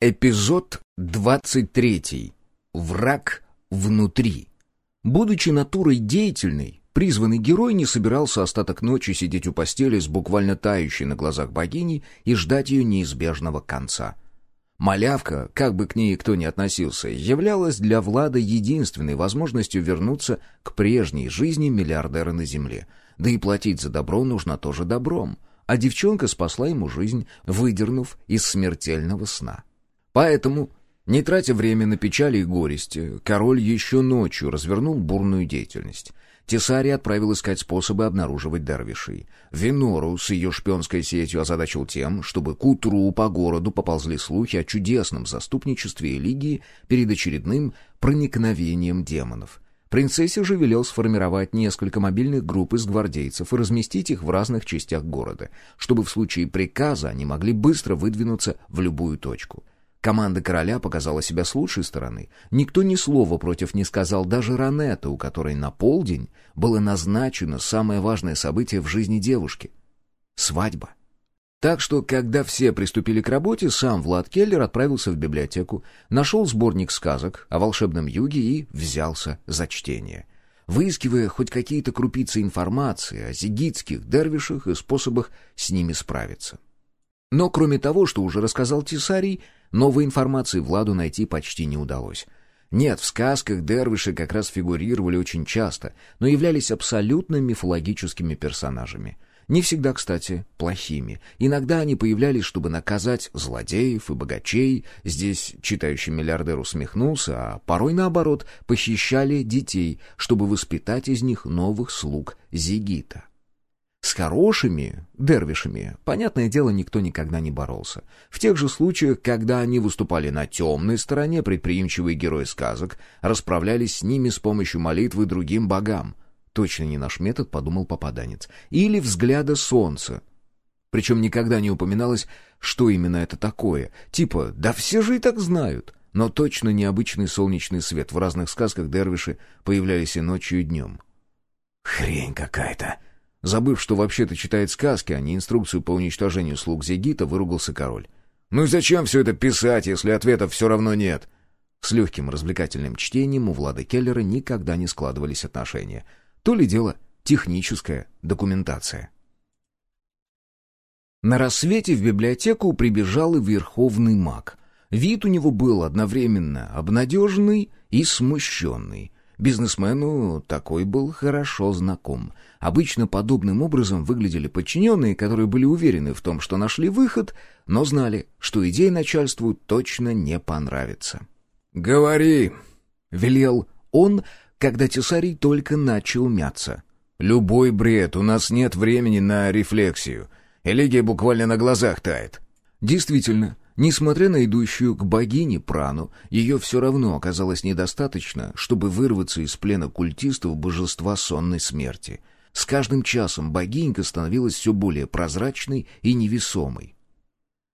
Эпизод 23. Враг внутри. Будучи натурой деятельной, призванный герой не собирался остаток ночи сидеть у постели с буквально тающей на глазах богини и ждать ее неизбежного конца. Малявка, как бы к ней кто ни относился, являлась для Влада единственной возможностью вернуться к прежней жизни миллиардера на земле. Да и платить за добро нужно тоже добром. А девчонка спасла ему жизнь, выдернув из смертельного сна. Поэтому, не тратя время на печали и горести, король еще ночью развернул бурную деятельность. Тесарий отправил искать способы обнаруживать дервишей. Винору с ее шпионской сетью озадачил тем, чтобы к утру по городу поползли слухи о чудесном заступничестве Элигии перед очередным проникновением демонов. Принцессе же велел сформировать несколько мобильных групп из гвардейцев и разместить их в разных частях города, чтобы в случае приказа они могли быстро выдвинуться в любую точку — Команда короля показала себя с лучшей стороны. Никто ни слова против не сказал, даже Ранетта, у которой на полдень было назначено самое важное событие в жизни девушки — свадьба. Так что, когда все приступили к работе, сам Влад Келлер отправился в библиотеку, нашел сборник сказок о волшебном юге и взялся за чтение. Выискивая хоть какие-то крупицы информации о зигитских дервишах и способах с ними справиться. Но кроме того, что уже рассказал Тисарий, Новой информации Владу найти почти не удалось. Нет, в сказках дервиши как раз фигурировали очень часто, но являлись абсолютно мифологическими персонажами. Не всегда, кстати, плохими. Иногда они появлялись, чтобы наказать злодеев и богачей. Здесь читающий миллиардер усмехнулся, а порой, наоборот, похищали детей, чтобы воспитать из них новых слуг Зигита. С хорошими дервишами, понятное дело, никто никогда не боролся. В тех же случаях, когда они выступали на темной стороне, предприимчивые герои сказок расправлялись с ними с помощью молитвы другим богам. Точно не наш метод, подумал попаданец. Или взгляда солнца. Причем никогда не упоминалось, что именно это такое. Типа, да все же и так знают. Но точно необычный солнечный свет. В разных сказках дервиши появлялись и ночью, и днем. «Хрень какая-то!» Забыв, что вообще-то читает сказки, а не инструкцию по уничтожению слуг Зигита, выругался король. «Ну и зачем все это писать, если ответов все равно нет?» С легким развлекательным чтением у Влада Келлера никогда не складывались отношения. То ли дело техническая документация. На рассвете в библиотеку прибежал и верховный маг. Вид у него был одновременно обнадеженный и смущенный — Бизнесмену такой был хорошо знаком. Обычно подобным образом выглядели подчиненные, которые были уверены в том, что нашли выход, но знали, что идея начальству точно не понравится. «Говори!» — велел он, когда Тесарий только начал мяться. «Любой бред, у нас нет времени на рефлексию. Элегия буквально на глазах тает». Действительно, Несмотря на идущую к богине Прану, ее все равно оказалось недостаточно, чтобы вырваться из плена культистов божества сонной смерти. С каждым часом богинька становилась все более прозрачной и невесомой.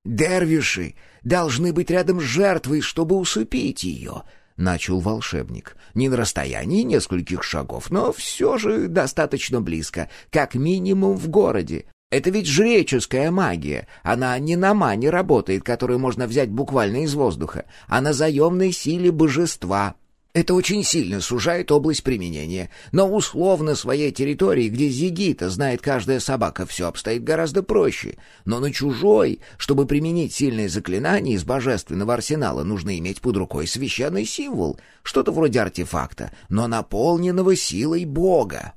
«Дервиши должны быть рядом с жертвой, чтобы усыпить ее», — начал волшебник. «Не на расстоянии нескольких шагов, но все же достаточно близко, как минимум в городе. Это ведь жреческая магия. Она не на мане работает, которую можно взять буквально из воздуха, а на заемной силе божества. Это очень сильно сужает область применения. Но условно своей территории, где Зигита знает каждая собака, все обстоит гораздо проще. Но на чужой, чтобы применить сильное заклинание из божественного арсенала, нужно иметь под рукой священный символ, что-то вроде артефакта, но наполненного силой Бога.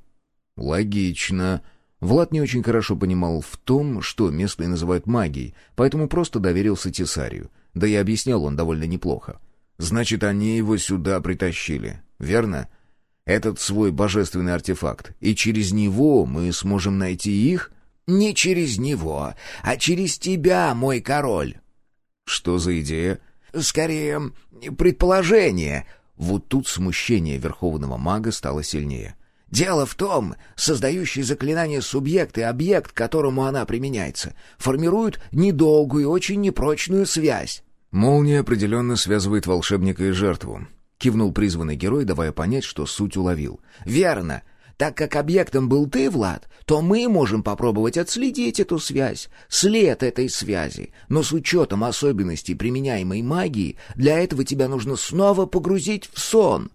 «Логично», Влад не очень хорошо понимал в том, что местные называют магией, поэтому просто доверился Тесарию. Да и объяснял он довольно неплохо. «Значит, они его сюда притащили, верно? Этот свой божественный артефакт. И через него мы сможем найти их?» «Не через него, а через тебя, мой король». «Что за идея?» «Скорее, предположение». Вот тут смущение верховного мага стало сильнее. Дело в том, создающий заклинание субъект и объект, к которому она применяется, формируют недолгую и очень непрочную связь. «Молния определенно связывает волшебника и жертву», — кивнул призванный герой, давая понять, что суть уловил. «Верно. Так как объектом был ты, Влад, то мы можем попробовать отследить эту связь, след этой связи. Но с учетом особенностей применяемой магии, для этого тебя нужно снова погрузить в сон».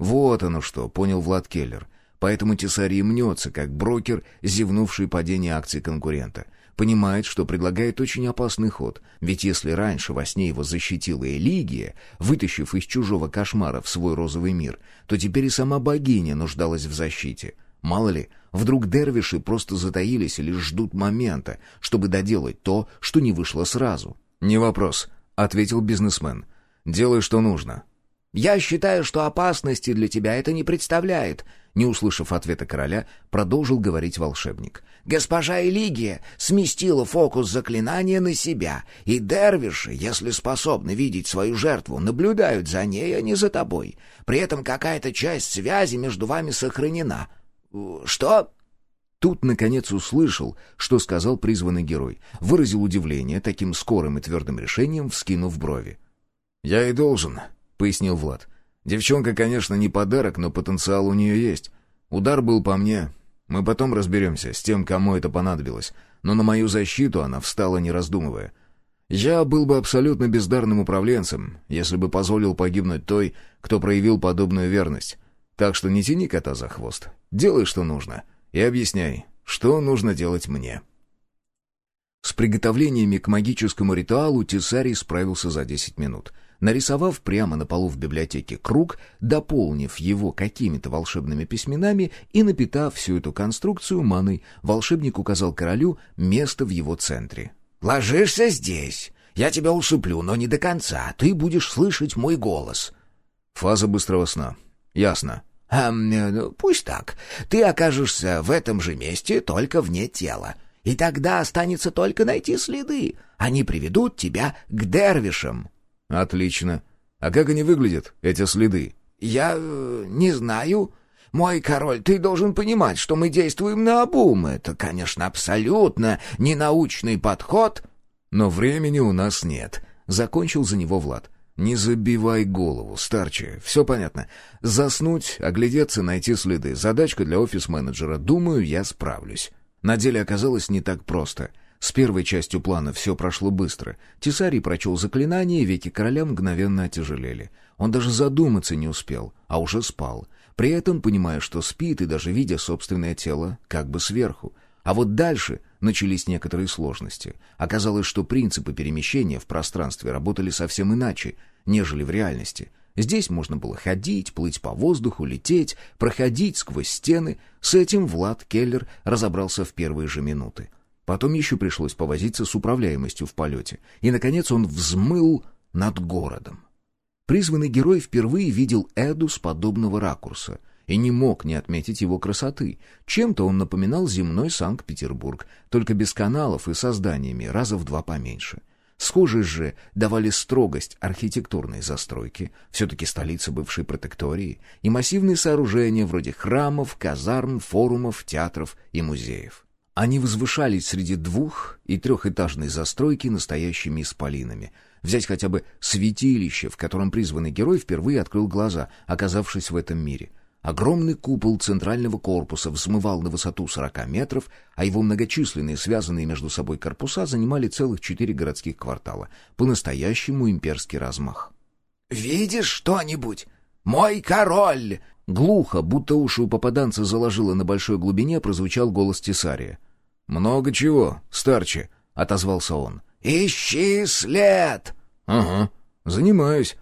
«Вот оно что», — понял Влад Келлер. Поэтому Тесарий мнется, как брокер, зевнувший падение акций конкурента. Понимает, что предлагает очень опасный ход, ведь если раньше во сне его защитила Элигия, вытащив из чужого кошмара в свой розовый мир, то теперь и сама богиня нуждалась в защите. Мало ли, вдруг дервиши просто затаились или ждут момента, чтобы доделать то, что не вышло сразу. «Не вопрос», — ответил бизнесмен. «Делай, что нужно. «Я считаю, что опасности для тебя это не представляет», — не услышав ответа короля, продолжил говорить волшебник. «Госпожа Элигия сместила фокус заклинания на себя, и дервиши, если способны видеть свою жертву, наблюдают за ней, а не за тобой. При этом какая-то часть связи между вами сохранена. Что?» Тут, наконец, услышал, что сказал призванный герой. Выразил удивление таким скорым и твердым решением, вскинув брови. «Я и должен», — пояснил Влад. «Девчонка, конечно, не подарок, но потенциал у нее есть. Удар был по мне. Мы потом разберемся с тем, кому это понадобилось. Но на мою защиту она встала, не раздумывая. Я был бы абсолютно бездарным управленцем, если бы позволил погибнуть той, кто проявил подобную верность. Так что не тяни кота за хвост. Делай, что нужно. И объясняй, что нужно делать мне». С приготовлениями к магическому ритуалу Тесарий справился за десять минут — Нарисовав прямо на полу в библиотеке круг, дополнив его какими-то волшебными письменами и напитав всю эту конструкцию маной, волшебник указал королю место в его центре. «Ложишься здесь. Я тебя усыплю, но не до конца. Ты будешь слышать мой голос». «Фаза быстрого сна. Ясно». «Эм, пусть так. Ты окажешься в этом же месте, только вне тела. И тогда останется только найти следы. Они приведут тебя к дервишам». «Отлично. А как они выглядят, эти следы?» «Я э, не знаю. Мой король, ты должен понимать, что мы действуем на обум. Это, конечно, абсолютно ненаучный подход». «Но времени у нас нет», — закончил за него Влад. «Не забивай голову, старче. Все понятно. Заснуть, оглядеться, найти следы. Задачка для офис-менеджера. Думаю, я справлюсь». На деле оказалось не так просто — с первой частью плана все прошло быстро. Тесарий прочел заклинание, веки короля мгновенно отяжелели. Он даже задуматься не успел, а уже спал. При этом понимая, что спит, и даже видя собственное тело как бы сверху. А вот дальше начались некоторые сложности. Оказалось, что принципы перемещения в пространстве работали совсем иначе, нежели в реальности. Здесь можно было ходить, плыть по воздуху, лететь, проходить сквозь стены. С этим Влад Келлер разобрался в первые же минуты. Потом еще пришлось повозиться с управляемостью в полете. И, наконец, он взмыл над городом. Призванный герой впервые видел Эду с подобного ракурса и не мог не отметить его красоты. Чем-то он напоминал земной Санкт-Петербург, только без каналов и со зданиями, раза в два поменьше. Схожесть же давали строгость архитектурной застройки, все-таки столица бывшей протектории, и массивные сооружения вроде храмов, казарм, форумов, театров и музеев. Они возвышались среди двух- и трехэтажной застройки настоящими исполинами. Взять хотя бы святилище, в котором призванный герой впервые открыл глаза, оказавшись в этом мире. Огромный купол центрального корпуса взмывал на высоту 40 метров, а его многочисленные связанные между собой корпуса занимали целых четыре городских квартала. По-настоящему имперский размах. «Видишь что-нибудь? Мой король!» Глухо, будто уши у попаданца заложило на большой глубине, прозвучал голос Тесария. «Много чего, старче», — отозвался он. «Ищи след!» «Ага, занимаюсь».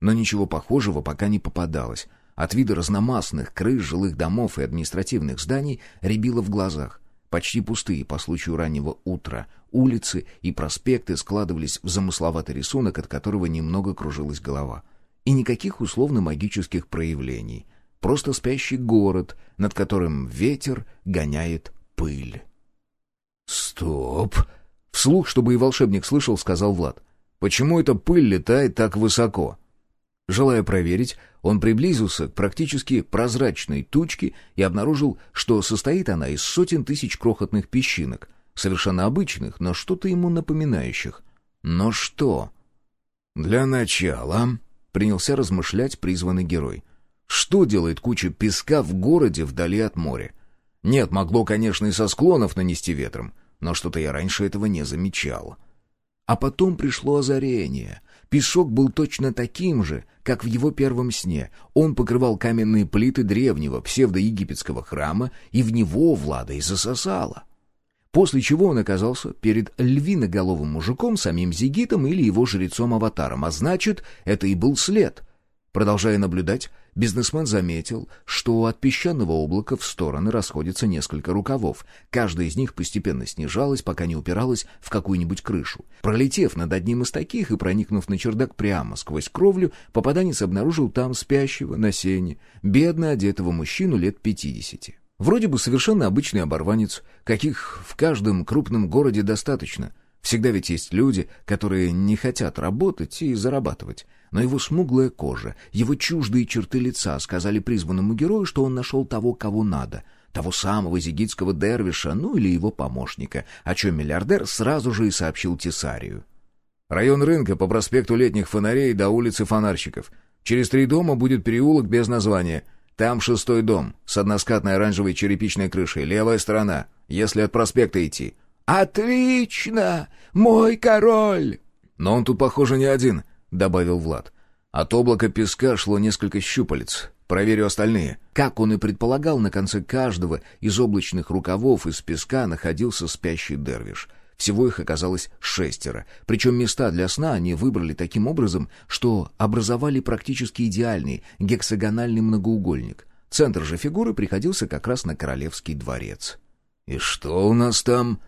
Но ничего похожего пока не попадалось. От вида разномастных крыш жилых домов и административных зданий рябило в глазах. Почти пустые по случаю раннего утра улицы и проспекты складывались в замысловатый рисунок, от которого немного кружилась голова. И никаких условно-магических проявлений. Просто спящий город, над которым ветер гоняет пыль. «Стоп!» Вслух, чтобы и волшебник слышал, сказал Влад. «Почему эта пыль летает так высоко?» Желая проверить, он приблизился к практически прозрачной тучке и обнаружил, что состоит она из сотен тысяч крохотных песчинок, совершенно обычных, но что-то ему напоминающих. Но что? «Для начала», — принялся размышлять призванный герой, Что делает куча песка в городе вдали от моря? Нет, могло, конечно, и со склонов нанести ветром, но что-то я раньше этого не замечал. А потом пришло озарение. Песок был точно таким же, как в его первом сне. Он покрывал каменные плиты древнего псевдоегипетского храма, и в него Влада и засосало. После чего он оказался перед львиноголовым мужиком, самим Зигитом или его жрецом-аватаром, а значит, это и был след. Продолжая наблюдать, Бизнесмен заметил, что от песчаного облака в стороны расходятся несколько рукавов. Каждая из них постепенно снижалась, пока не упиралась в какую-нибудь крышу. Пролетев над одним из таких и проникнув на чердак прямо сквозь кровлю, попаданец обнаружил там спящего на сене, бедно одетого мужчину лет пятидесяти. Вроде бы совершенно обычный оборванец, каких в каждом крупном городе достаточно. Всегда ведь есть люди, которые не хотят работать и зарабатывать но его смуглая кожа, его чуждые черты лица сказали призванному герою, что он нашел того, кого надо, того самого зигитского дервиша, ну или его помощника, о чем миллиардер сразу же и сообщил Тесарию. «Район рынка по проспекту Летних фонарей до улицы фонарщиков. Через три дома будет переулок без названия. Там шестой дом, с односкатной оранжевой черепичной крышей, левая сторона, если от проспекта идти». «Отлично! Мой король!» «Но он тут, похоже, не один добавил Влад. От облака песка шло несколько щупалец. Проверю остальные. Как он и предполагал, на конце каждого из облачных рукавов из песка находился спящий дервиш. Всего их оказалось шестеро. Причем места для сна они выбрали таким образом, что образовали практически идеальный гексагональный многоугольник. Центр же фигуры приходился как раз на королевский дворец. «И что у нас там?»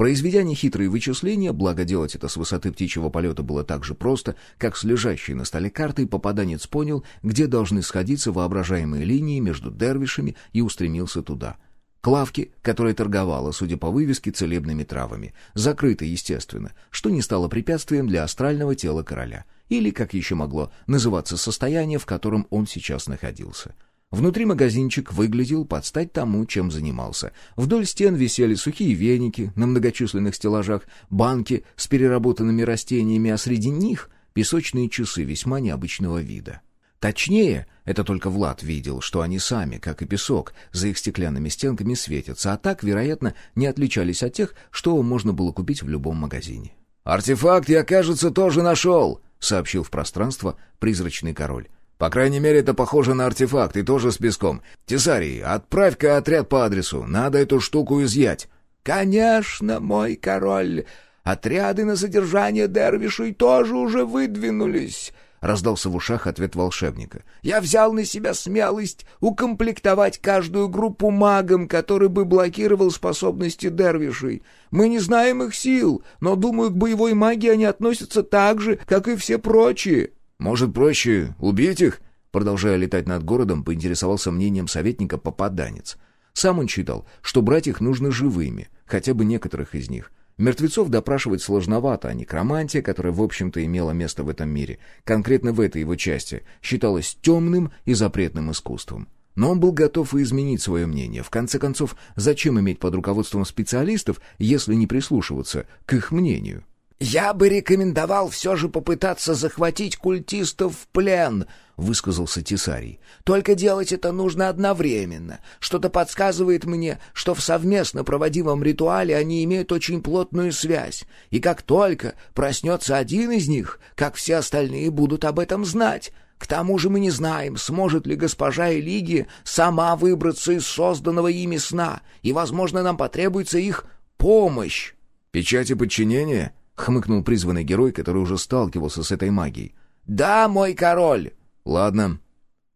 Произведя нехитрые вычисления, благо делать это с высоты птичьего полета было так же просто, как с лежащей на столе картой, попаданец понял, где должны сходиться воображаемые линии между дервишами и устремился туда. К лавке, которая торговала, судя по вывеске, целебными травами. Закрыто, естественно, что не стало препятствием для астрального тела короля. Или, как еще могло называться состояние, в котором он сейчас находился. — Внутри магазинчик выглядел под стать тому, чем занимался. Вдоль стен висели сухие веники на многочисленных стеллажах, банки с переработанными растениями, а среди них песочные часы весьма необычного вида. Точнее, это только Влад видел, что они сами, как и песок, за их стеклянными стенками светятся, а так, вероятно, не отличались от тех, что можно было купить в любом магазине. «Артефакт я, кажется, тоже нашел», — сообщил в пространство призрачный король. По крайней мере, это похоже на артефакт и тоже с песком. Тесарий, отправь-ка отряд по адресу. Надо эту штуку изъять». «Конечно, мой король. Отряды на содержание дервишей тоже уже выдвинулись». — раздался в ушах ответ волшебника. «Я взял на себя смелость укомплектовать каждую группу магом, который бы блокировал способности дервишей. Мы не знаем их сил, но, думаю, к боевой магии они относятся так же, как и все прочие». «Может, проще убить их?» Продолжая летать над городом, поинтересовался мнением советника попаданец. Сам он считал, что брать их нужно живыми, хотя бы некоторых из них. Мертвецов допрашивать сложновато, а некромантия, которая, в общем-то, имела место в этом мире, конкретно в этой его части, считалась темным и запретным искусством. Но он был готов и изменить свое мнение. В конце концов, зачем иметь под руководством специалистов, если не прислушиваться к их мнению? «Я бы рекомендовал все же попытаться захватить культистов в плен», — высказался Тесарий. «Только делать это нужно одновременно. Что-то подсказывает мне, что в совместно проводимом ритуале они имеют очень плотную связь, и как только проснется один из них, как все остальные будут об этом знать». К тому же мы не знаем, сможет ли госпожа Элигия сама выбраться из созданного ими сна, и, возможно, нам потребуется их помощь. «Печати подчинения?» Хмыкнул призванный герой, который уже сталкивался с этой магией. «Да, мой король!» «Ладно,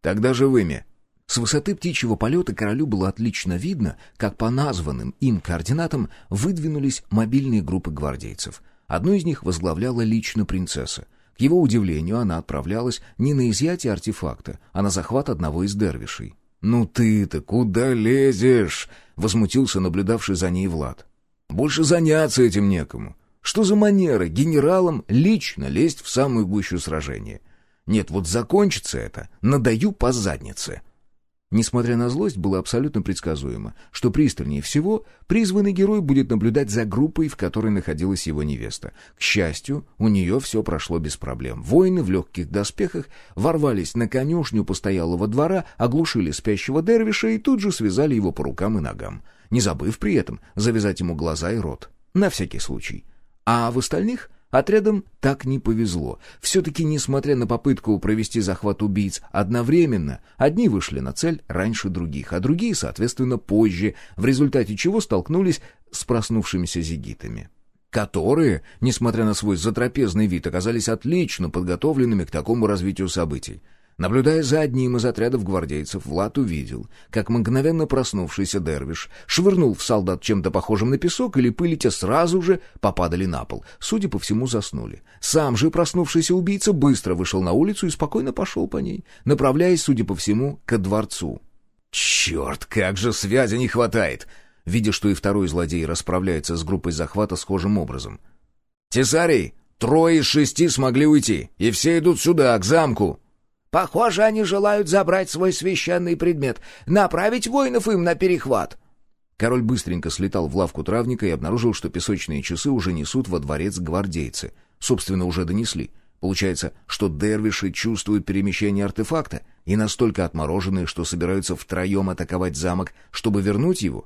тогда живыми». С высоты птичьего полета королю было отлично видно, как по названным им координатам выдвинулись мобильные группы гвардейцев. Одну из них возглавляла лично принцесса. К его удивлению, она отправлялась не на изъятие артефакта, а на захват одного из дервишей. «Ну ты-то куда лезешь?» — возмутился наблюдавший за ней Влад. «Больше заняться этим некому. Что за манера генералам лично лезть в самую гущу сражения? Нет, вот закончится это, надаю по заднице. Несмотря на злость, было абсолютно предсказуемо, что пристальнее всего призванный герой будет наблюдать за группой, в которой находилась его невеста. К счастью, у нее все прошло без проблем. Воины в легких доспехах ворвались на конюшню постоялого двора, оглушили спящего дервиша и тут же связали его по рукам и ногам, не забыв при этом завязать ему глаза и рот. На всякий случай. А в остальных Отрядам так не повезло. Все-таки, несмотря на попытку провести захват убийц одновременно, одни вышли на цель раньше других, а другие, соответственно, позже, в результате чего столкнулись с проснувшимися зигитами которые, несмотря на свой затрапезный вид, оказались отлично подготовленными к такому развитию событий. Наблюдая за одним из отрядов гвардейцев, Влад увидел, как мгновенно проснувшийся дервиш швырнул в солдат чем-то похожим на песок, или пыли те сразу же попадали на пол. Судя по всему, заснули. Сам же проснувшийся убийца быстро вышел на улицу и спокойно пошел по ней, направляясь, судя по всему, ко дворцу. «Черт, как же связи не хватает!» Видя, что и второй злодей расправляется с группой захвата схожим образом. «Тесарий, трое из шести смогли уйти, и все идут сюда, к замку!» Похоже, они желают забрать свой священный предмет, направить воинов им на перехват». Король быстренько слетал в лавку травника и обнаружил, что песочные часы уже несут во дворец гвардейцы. Собственно, уже донесли. Получается, что дервиши чувствуют перемещение артефакта и настолько отмороженные, что собираются втроем атаковать замок, чтобы вернуть его?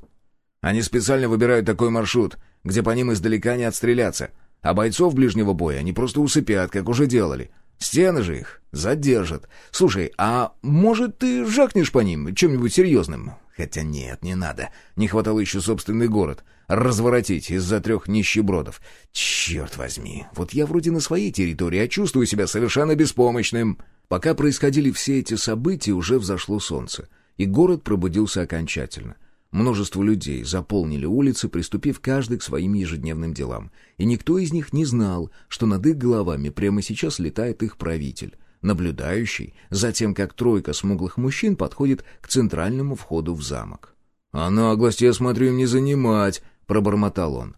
Они специально выбирают такой маршрут, где по ним издалека не отстреляться, а бойцов ближнего боя они просто усыпят, как уже делали. Стены же их задержат. Слушай, а может ты жахнешь по ним чем-нибудь серьезным? Хотя нет, не надо. Не хватало еще собственный город. Разворотить из-за трех нищебродов. Черт возьми, вот я вроде на своей территории, а чувствую себя совершенно беспомощным. Пока происходили все эти события, уже взошло солнце, и город пробудился окончательно — Множество людей заполнили улицы, приступив каждый к своим ежедневным делам. И никто из них не знал, что над их головами прямо сейчас летает их правитель, наблюдающий за тем, как тройка смуглых мужчин подходит к центральному входу в замок. «А наглость, я смотрю, им не занимать», — пробормотал он.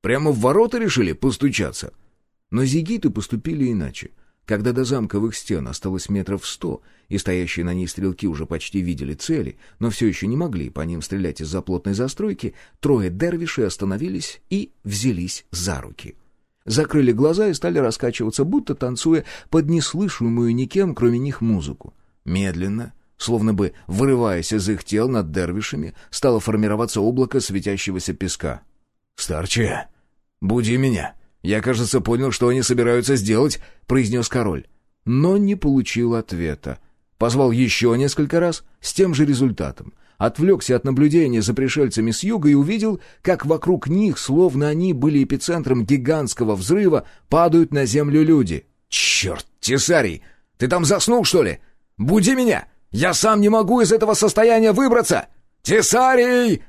«Прямо в ворота решили постучаться?» Но зигиты поступили иначе — когда до замковых стен осталось метров сто, и стоящие на ней стрелки уже почти видели цели, но все еще не могли по ним стрелять из-за плотной застройки, трое дервишей остановились и взялись за руки. Закрыли глаза и стали раскачиваться, будто танцуя под неслышимую никем, кроме них, музыку. Медленно, словно бы вырываясь из их тел над дервишами, стало формироваться облако светящегося песка. «Старче, буди меня!» «Я, кажется, понял, что они собираются сделать», — произнес король. Но не получил ответа. Позвал еще несколько раз с тем же результатом. Отвлекся от наблюдения за пришельцами с юга и увидел, как вокруг них, словно они были эпицентром гигантского взрыва, падают на землю люди. «Черт, Тесарий, ты там заснул, что ли? Буди меня! Я сам не могу из этого состояния выбраться! Тесарий!»